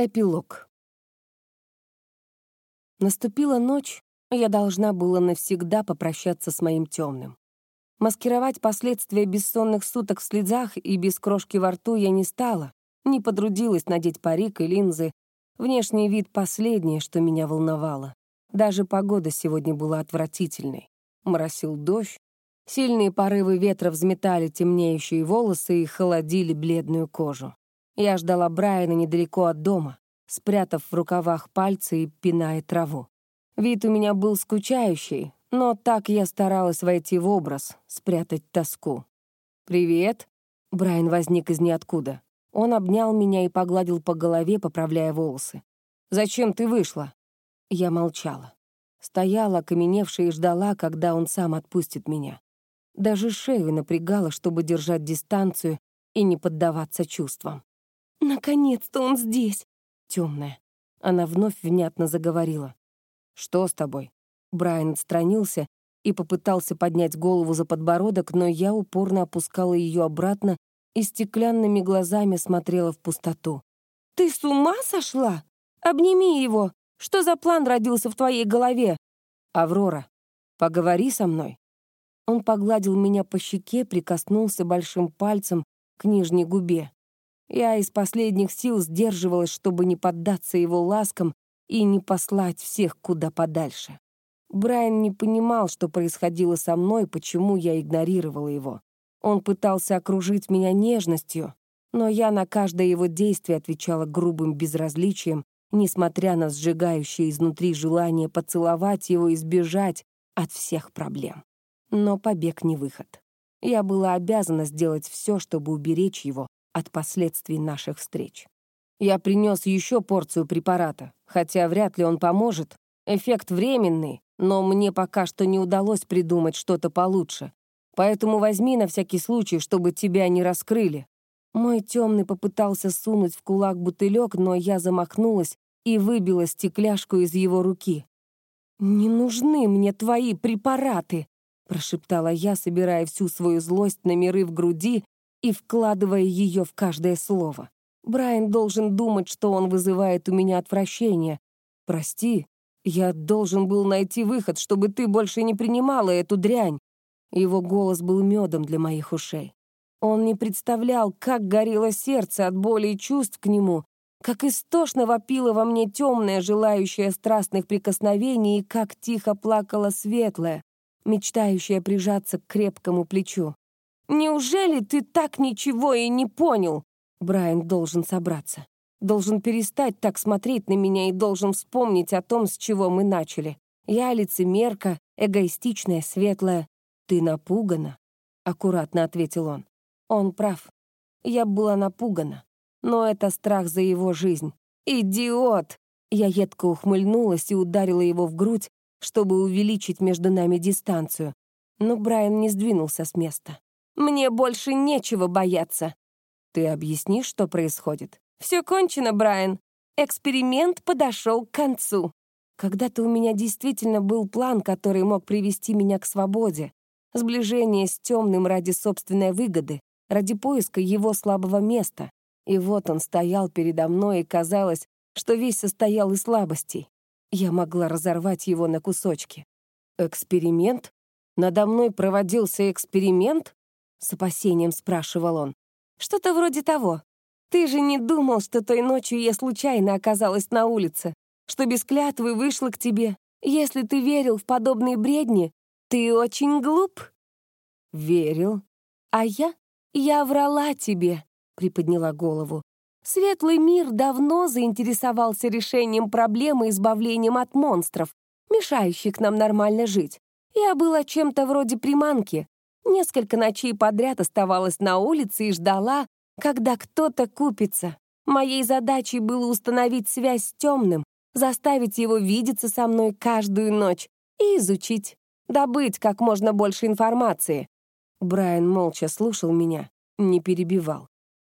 Эпилог. Наступила ночь, я должна была навсегда попрощаться с моим темным. Маскировать последствия бессонных суток в слезах и без крошки во рту я не стала, не подрудилась надеть парик и линзы. Внешний вид — последнее, что меня волновало. Даже погода сегодня была отвратительной. Моросил дождь, сильные порывы ветра взметали темнеющие волосы и холодили бледную кожу. Я ждала Брайана недалеко от дома, спрятав в рукавах пальцы и пиная траву. Вид у меня был скучающий, но так я старалась войти в образ, спрятать тоску. «Привет!» — Брайан возник из ниоткуда. Он обнял меня и погладил по голове, поправляя волосы. «Зачем ты вышла?» Я молчала. Стояла, окаменевшая и ждала, когда он сам отпустит меня. Даже шею напрягала, чтобы держать дистанцию и не поддаваться чувствам. «Наконец-то он здесь!» Темная. Она вновь внятно заговорила. «Что с тобой?» Брайан отстранился и попытался поднять голову за подбородок, но я упорно опускала ее обратно и стеклянными глазами смотрела в пустоту. «Ты с ума сошла? Обними его! Что за план родился в твоей голове?» «Аврора, поговори со мной». Он погладил меня по щеке, прикоснулся большим пальцем к нижней губе. Я из последних сил сдерживалась, чтобы не поддаться его ласкам и не послать всех куда подальше. Брайан не понимал, что происходило со мной, почему я игнорировала его. Он пытался окружить меня нежностью, но я на каждое его действие отвечала грубым безразличием, несмотря на сжигающее изнутри желание поцеловать его и сбежать от всех проблем. Но побег не выход. Я была обязана сделать все, чтобы уберечь его от последствий наших встреч. Я принес еще порцию препарата, хотя вряд ли он поможет. Эффект временный, но мне пока что не удалось придумать что-то получше. Поэтому возьми на всякий случай, чтобы тебя не раскрыли. Мой темный попытался сунуть в кулак бутылек, но я замахнулась и выбила стекляшку из его руки. «Не нужны мне твои препараты!» прошептала я, собирая всю свою злость на миры в груди и вкладывая ее в каждое слово. Брайан должен думать, что он вызывает у меня отвращение. Прости, я должен был найти выход, чтобы ты больше не принимала эту дрянь. Его голос был медом для моих ушей. Он не представлял, как горело сердце от боли и чувств к нему, как истошно вопило во мне темное, желающее страстных прикосновений, и как тихо плакала светлая, мечтающая прижаться к крепкому плечу. «Неужели ты так ничего и не понял?» Брайан должен собраться. Должен перестать так смотреть на меня и должен вспомнить о том, с чего мы начали. Я лицемерка, эгоистичная, светлая. Ты напугана, — аккуратно ответил он. Он прав. Я была напугана. Но это страх за его жизнь. «Идиот!» Я едко ухмыльнулась и ударила его в грудь, чтобы увеличить между нами дистанцию. Но Брайан не сдвинулся с места. Мне больше нечего бояться. Ты объяснишь, что происходит? Все кончено, Брайан. Эксперимент подошел к концу. Когда-то у меня действительно был план, который мог привести меня к свободе. Сближение с темным ради собственной выгоды, ради поиска его слабого места. И вот он стоял передо мной, и казалось, что весь состоял из слабостей. Я могла разорвать его на кусочки. Эксперимент? Надо мной проводился эксперимент? С опасением спрашивал он. «Что-то вроде того. Ты же не думал, что той ночью я случайно оказалась на улице, что без клятвы вышла к тебе. Если ты верил в подобные бредни, ты очень глуп». «Верил. А я? Я врала тебе», — приподняла голову. «Светлый мир давно заинтересовался решением проблемы избавлением от монстров, мешающих нам нормально жить. Я была чем-то вроде приманки, Несколько ночей подряд оставалась на улице и ждала, когда кто-то купится. Моей задачей было установить связь с темным, заставить его видеться со мной каждую ночь и изучить, добыть как можно больше информации. Брайан молча слушал меня, не перебивал.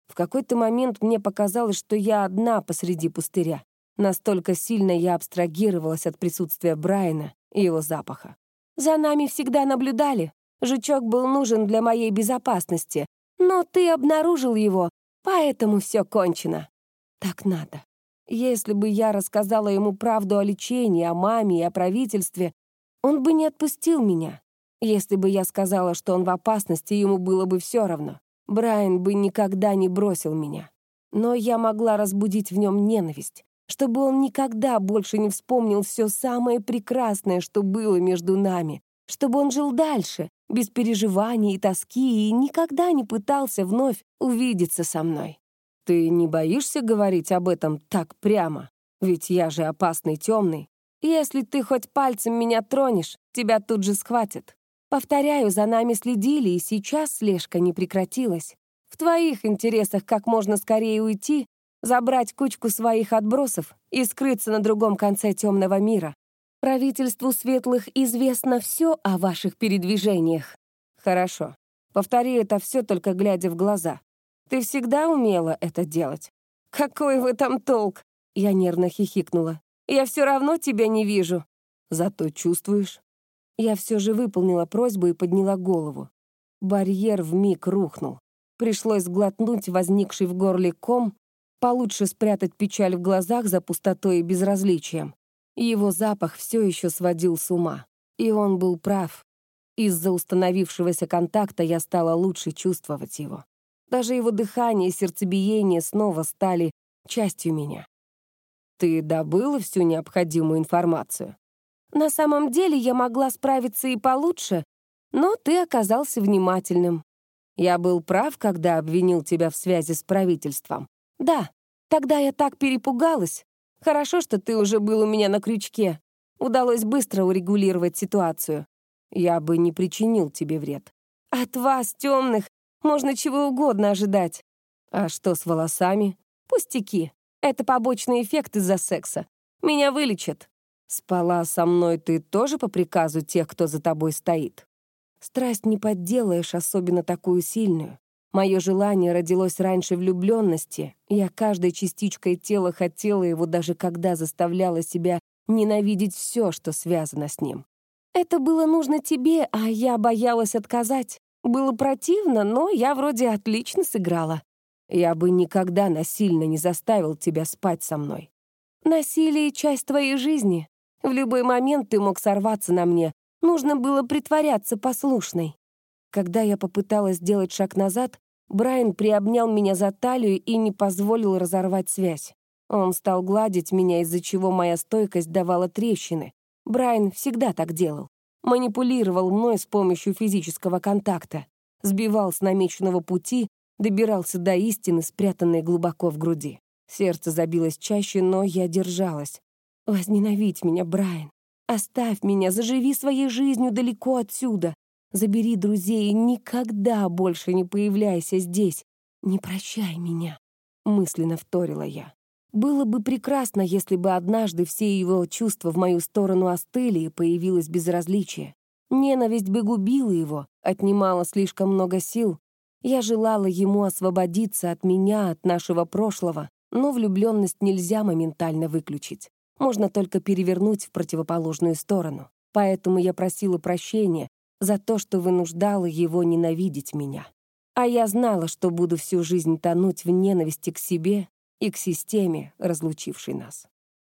В какой-то момент мне показалось, что я одна посреди пустыря. Настолько сильно я абстрагировалась от присутствия Брайана и его запаха. За нами всегда наблюдали, Жучок был нужен для моей безопасности, но ты обнаружил его, поэтому все кончено. Так надо. Если бы я рассказала ему правду о лечении, о маме и о правительстве, он бы не отпустил меня. Если бы я сказала, что он в опасности, ему было бы все равно. Брайан бы никогда не бросил меня. Но я могла разбудить в нем ненависть, чтобы он никогда больше не вспомнил все самое прекрасное, что было между нами, чтобы он жил дальше, без переживаний и тоски, и никогда не пытался вновь увидеться со мной. Ты не боишься говорить об этом так прямо? Ведь я же опасный темный. Если ты хоть пальцем меня тронешь, тебя тут же схватят. Повторяю, за нами следили, и сейчас слежка не прекратилась. В твоих интересах как можно скорее уйти, забрать кучку своих отбросов и скрыться на другом конце темного мира. Правительству светлых известно все о ваших передвижениях. Хорошо. Повтори это все, только глядя в глаза. Ты всегда умела это делать? Какой в этом толк? Я нервно хихикнула. Я все равно тебя не вижу. Зато чувствуешь. Я все же выполнила просьбу и подняла голову. Барьер вмиг рухнул. Пришлось глотнуть возникший в горле ком, получше спрятать печаль в глазах за пустотой и безразличием. Его запах все еще сводил с ума. И он был прав. Из-за установившегося контакта я стала лучше чувствовать его. Даже его дыхание и сердцебиение снова стали частью меня. Ты добыла всю необходимую информацию? На самом деле я могла справиться и получше, но ты оказался внимательным. Я был прав, когда обвинил тебя в связи с правительством. Да, тогда я так перепугалась. Хорошо, что ты уже был у меня на крючке. Удалось быстро урегулировать ситуацию. Я бы не причинил тебе вред. От вас, темных, можно чего угодно ожидать. А что с волосами? Пустяки. Это побочный эффект из-за секса. Меня вылечат. Спала со мной ты тоже по приказу тех, кто за тобой стоит? Страсть не подделаешь, особенно такую сильную. Мое желание родилось раньше влюбленности. Я каждой частичкой тела хотела его, даже когда заставляла себя ненавидеть все, что связано с ним. Это было нужно тебе, а я боялась отказать. Было противно, но я вроде отлично сыграла. Я бы никогда насильно не заставил тебя спать со мной. Насилие — часть твоей жизни. В любой момент ты мог сорваться на мне. Нужно было притворяться послушной. Когда я попыталась сделать шаг назад, Брайан приобнял меня за талию и не позволил разорвать связь. Он стал гладить меня, из-за чего моя стойкость давала трещины. Брайан всегда так делал манипулировал мной с помощью физического контакта, сбивал с намеченного пути, добирался до истины, спрятанной глубоко в груди. Сердце забилось чаще, но я держалась. «Возненавидь меня, Брайан. Оставь меня, заживи своей жизнью далеко отсюда. Забери друзей и никогда больше не появляйся здесь. Не прощай меня», — мысленно вторила я. Было бы прекрасно, если бы однажды все его чувства в мою сторону остыли и появилось безразличие. Ненависть бы губила его, отнимала слишком много сил. Я желала ему освободиться от меня, от нашего прошлого, но влюбленность нельзя моментально выключить. Можно только перевернуть в противоположную сторону. Поэтому я просила прощения за то, что вынуждала его ненавидеть меня. А я знала, что буду всю жизнь тонуть в ненависти к себе и к системе, разлучившей нас.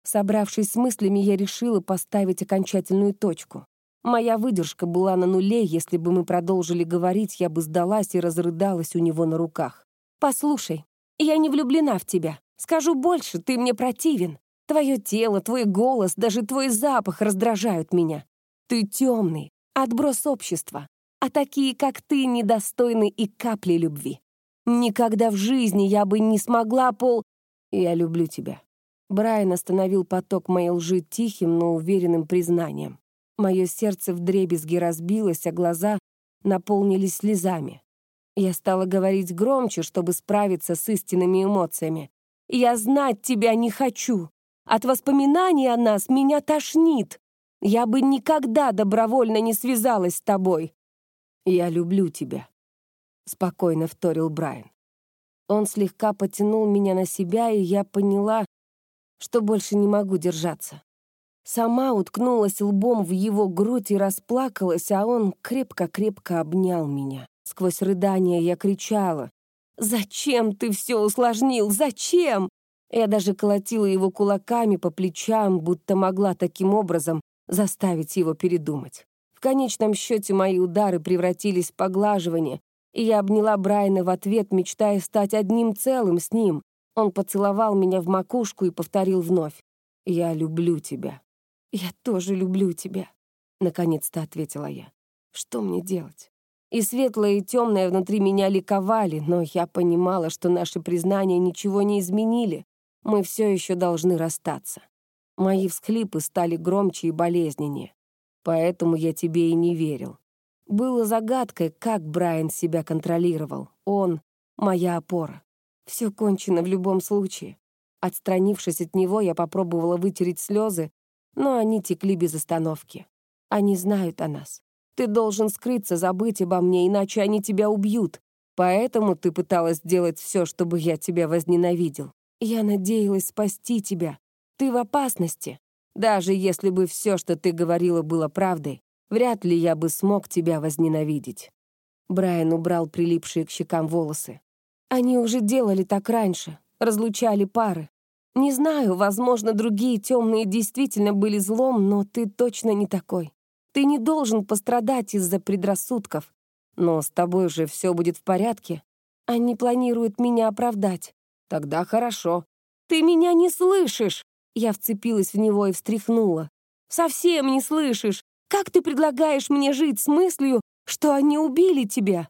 Собравшись с мыслями, я решила поставить окончательную точку. Моя выдержка была на нуле, если бы мы продолжили говорить, я бы сдалась и разрыдалась у него на руках. «Послушай, я не влюблена в тебя. Скажу больше, ты мне противен. Твое тело, твой голос, даже твой запах раздражают меня. Ты темный, отброс общества, а такие, как ты, недостойны и капли любви. Никогда в жизни я бы не смогла пол... «Я люблю тебя». Брайан остановил поток моей лжи тихим, но уверенным признанием. Мое сердце вдребезги разбилось, а глаза наполнились слезами. Я стала говорить громче, чтобы справиться с истинными эмоциями. «Я знать тебя не хочу. От воспоминаний о нас меня тошнит. Я бы никогда добровольно не связалась с тобой». «Я люблю тебя», — спокойно вторил Брайан. Он слегка потянул меня на себя, и я поняла, что больше не могу держаться. Сама уткнулась лбом в его грудь и расплакалась, а он крепко-крепко обнял меня. Сквозь рыдания я кричала. «Зачем ты все усложнил? Зачем? Я даже колотила его кулаками по плечам, будто могла таким образом заставить его передумать. В конечном счете мои удары превратились в поглаживание, и я обняла Брайана в ответ, мечтая стать одним целым с ним. Он поцеловал меня в макушку и повторил вновь. «Я люблю тебя». «Я тоже люблю тебя», — наконец-то ответила я. «Что мне делать?» И светлое, и темное внутри меня ликовали, но я понимала, что наши признания ничего не изменили. Мы все еще должны расстаться. Мои всхлипы стали громче и болезненнее. Поэтому я тебе и не верил. Было загадкой, как Брайан себя контролировал. Он — моя опора. Все кончено в любом случае. Отстранившись от него, я попробовала вытереть слезы, но они текли без остановки. Они знают о нас. Ты должен скрыться, забыть обо мне, иначе они тебя убьют. Поэтому ты пыталась сделать все, чтобы я тебя возненавидел. Я надеялась спасти тебя. Ты в опасности. Даже если бы все, что ты говорила, было правдой, вряд ли я бы смог тебя возненавидеть». Брайан убрал прилипшие к щекам волосы. «Они уже делали так раньше, разлучали пары. Не знаю, возможно, другие темные действительно были злом, но ты точно не такой. Ты не должен пострадать из-за предрассудков. Но с тобой же все будет в порядке. Они планируют меня оправдать. Тогда хорошо. Ты меня не слышишь!» Я вцепилась в него и встряхнула. «Совсем не слышишь! Как ты предлагаешь мне жить с мыслью, что они убили тебя?»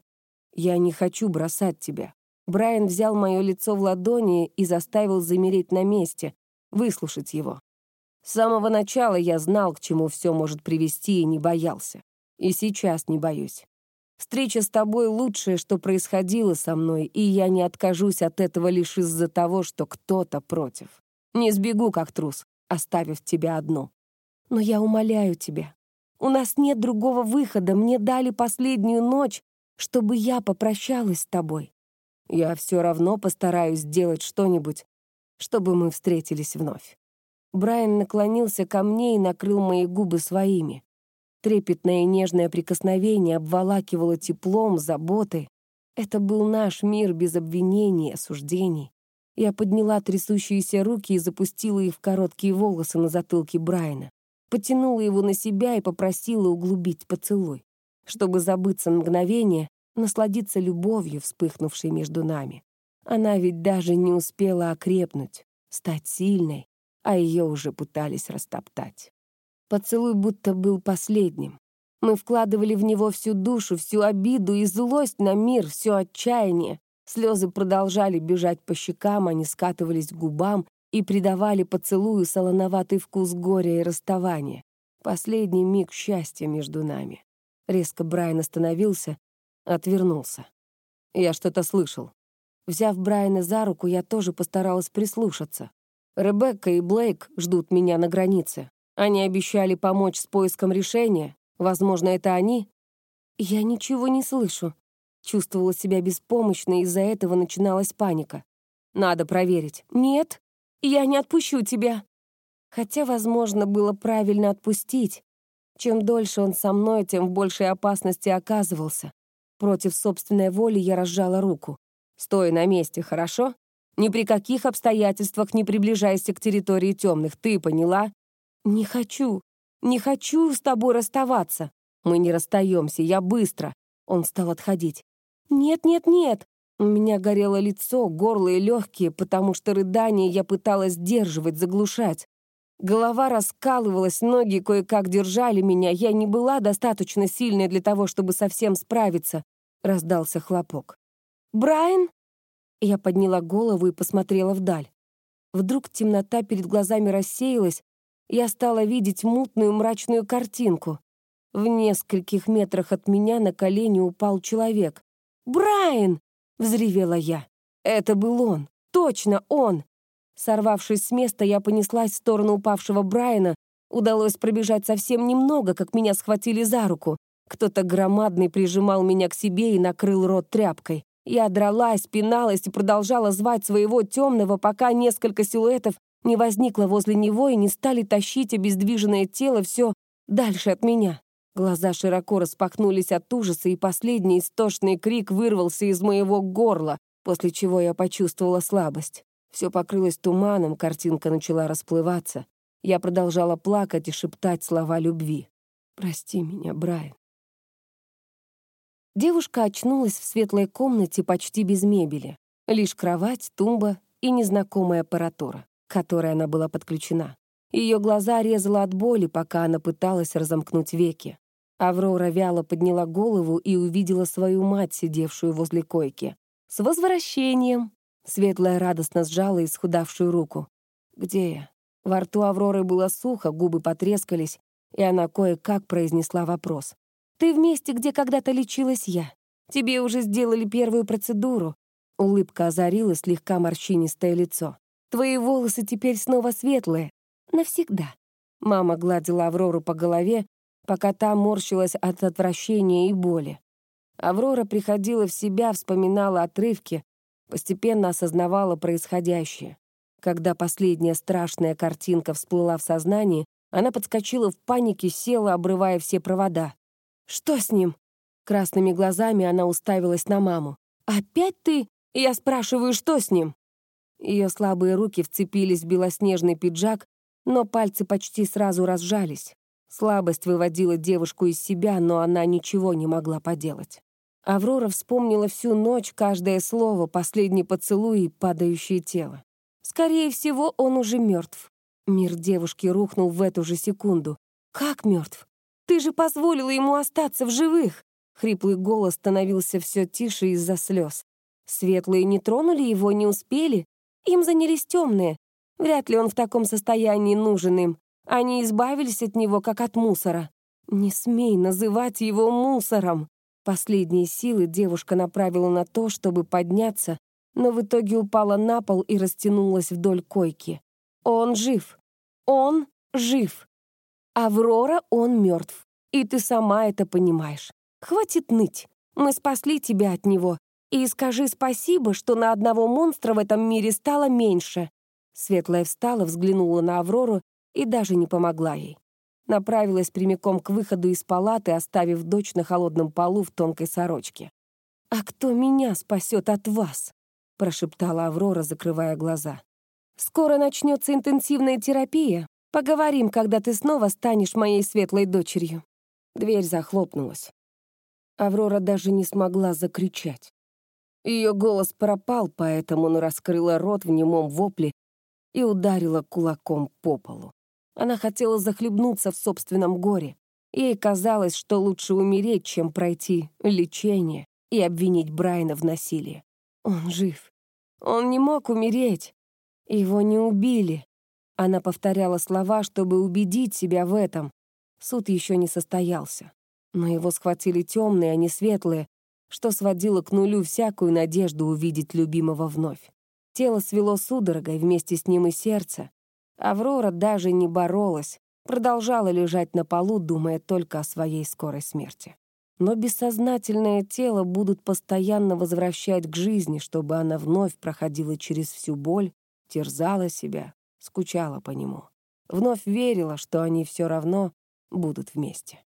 «Я не хочу бросать тебя». Брайан взял мое лицо в ладони и заставил замереть на месте, выслушать его. С самого начала я знал, к чему все может привести, и не боялся. И сейчас не боюсь. Встреча с тобой — лучшее, что происходило со мной, и я не откажусь от этого лишь из-за того, что кто-то против. Не сбегу, как трус, оставив тебя одну. Но я умоляю тебя. У нас нет другого выхода. Мне дали последнюю ночь, чтобы я попрощалась с тобой. Я все равно постараюсь сделать что-нибудь, чтобы мы встретились вновь. Брайан наклонился ко мне и накрыл мои губы своими. Трепетное и нежное прикосновение обволакивало теплом, заботой. Это был наш мир без обвинений осуждений. Я подняла трясущиеся руки и запустила их в короткие волосы на затылке Брайана. Потянула его на себя и попросила углубить поцелуй, чтобы забыться на мгновение, насладиться любовью, вспыхнувшей между нами. Она ведь даже не успела окрепнуть, стать сильной, а ее уже пытались растоптать. Поцелуй будто был последним. Мы вкладывали в него всю душу, всю обиду и злость на мир, все отчаяние, Слезы продолжали бежать по щекам, они скатывались к губам и придавали поцелую солоноватый вкус горя и расставания. Последний миг счастья между нами. Резко Брайан остановился, отвернулся. Я что-то слышал. Взяв Брайана за руку, я тоже постаралась прислушаться. Ребекка и Блейк ждут меня на границе. Они обещали помочь с поиском решения. Возможно, это они? Я ничего не слышу. Чувствовала себя беспомощной, из-за этого начиналась паника. «Надо проверить». «Нет, я не отпущу тебя». Хотя, возможно, было правильно отпустить. Чем дольше он со мной, тем в большей опасности оказывался. Против собственной воли я разжала руку. «Стой на месте, хорошо? Ни при каких обстоятельствах не приближайся к территории темных, ты поняла?» «Не хочу, не хочу с тобой расставаться. Мы не расстаемся, я быстро». Он стал отходить. «Нет, нет, нет!» У меня горело лицо, горло и легкие, потому что рыдание я пыталась сдерживать, заглушать. Голова раскалывалась, ноги кое-как держали меня. Я не была достаточно сильной для того, чтобы совсем справиться. Раздался хлопок. «Брайан?» Я подняла голову и посмотрела вдаль. Вдруг темнота перед глазами рассеялась, я стала видеть мутную мрачную картинку. В нескольких метрах от меня на колени упал человек. «Брайан!» — взревела я. Это был он, точно он. Сорвавшись с места, я понеслась в сторону упавшего Брайана. Удалось пробежать совсем немного, как меня схватили за руку. Кто-то громадный прижимал меня к себе и накрыл рот тряпкой. Я дралась, пиналась и продолжала звать своего темного, пока несколько силуэтов не возникло возле него и не стали тащить обездвиженное тело все дальше от меня. Глаза широко распахнулись от ужаса, и последний истошный крик вырвался из моего горла, после чего я почувствовала слабость. Все покрылось туманом, картинка начала расплываться. Я продолжала плакать и шептать слова любви. «Прости меня, Брайан». Девушка очнулась в светлой комнате почти без мебели. Лишь кровать, тумба и незнакомая аппаратура, к которой она была подключена. Ее глаза резала от боли, пока она пыталась разомкнуть веки. Аврора вяло подняла голову и увидела свою мать, сидевшую возле койки. «С возвращением!» Светлая радостно сжала исхудавшую руку. «Где я?» Во рту Авроры было сухо, губы потрескались, и она кое-как произнесла вопрос. «Ты в месте, где когда-то лечилась я. Тебе уже сделали первую процедуру». Улыбка озарила слегка морщинистое лицо. «Твои волосы теперь снова светлые. Навсегда». Мама гладила Аврору по голове, пока та морщилась от отвращения и боли. Аврора приходила в себя, вспоминала отрывки, постепенно осознавала происходящее. Когда последняя страшная картинка всплыла в сознании, она подскочила в панике, села, обрывая все провода. «Что с ним?» Красными глазами она уставилась на маму. «Опять ты?» Я спрашиваю, что с ним? Ее слабые руки вцепились в белоснежный пиджак, но пальцы почти сразу разжались. Слабость выводила девушку из себя, но она ничего не могла поделать. Аврора вспомнила всю ночь каждое слово, последний поцелуй и падающее тело. Скорее всего, он уже мертв. Мир девушки рухнул в эту же секунду. «Как мертв? Ты же позволила ему остаться в живых!» Хриплый голос становился все тише из-за слез. Светлые не тронули его, не успели. Им занялись темные. Вряд ли он в таком состоянии нужен им. Они избавились от него, как от мусора. Не смей называть его мусором. Последние силы девушка направила на то, чтобы подняться, но в итоге упала на пол и растянулась вдоль койки. Он жив. Он жив. Аврора, он мертв. И ты сама это понимаешь. Хватит ныть. Мы спасли тебя от него. И скажи спасибо, что на одного монстра в этом мире стало меньше. Светлая встала, взглянула на Аврору и даже не помогла ей направилась прямиком к выходу из палаты, оставив дочь на холодном полу в тонкой сорочке. «А кто меня спасет от вас?» — прошептала Аврора, закрывая глаза. «Скоро начнется интенсивная терапия. Поговорим, когда ты снова станешь моей светлой дочерью». Дверь захлопнулась. Аврора даже не смогла закричать. Ее голос пропал, поэтому она раскрыла рот в немом вопле и ударила кулаком по полу. Она хотела захлебнуться в собственном горе. Ей казалось, что лучше умереть, чем пройти лечение и обвинить Брайана в насилии. Он жив. Он не мог умереть. Его не убили. Она повторяла слова, чтобы убедить себя в этом. Суд еще не состоялся. Но его схватили темные, а не светлые, что сводило к нулю всякую надежду увидеть любимого вновь. Тело свело судорогой, вместе с ним и сердце. Аврора даже не боролась, продолжала лежать на полу, думая только о своей скорой смерти. Но бессознательное тело будут постоянно возвращать к жизни, чтобы она вновь проходила через всю боль, терзала себя, скучала по нему. Вновь верила, что они все равно будут вместе.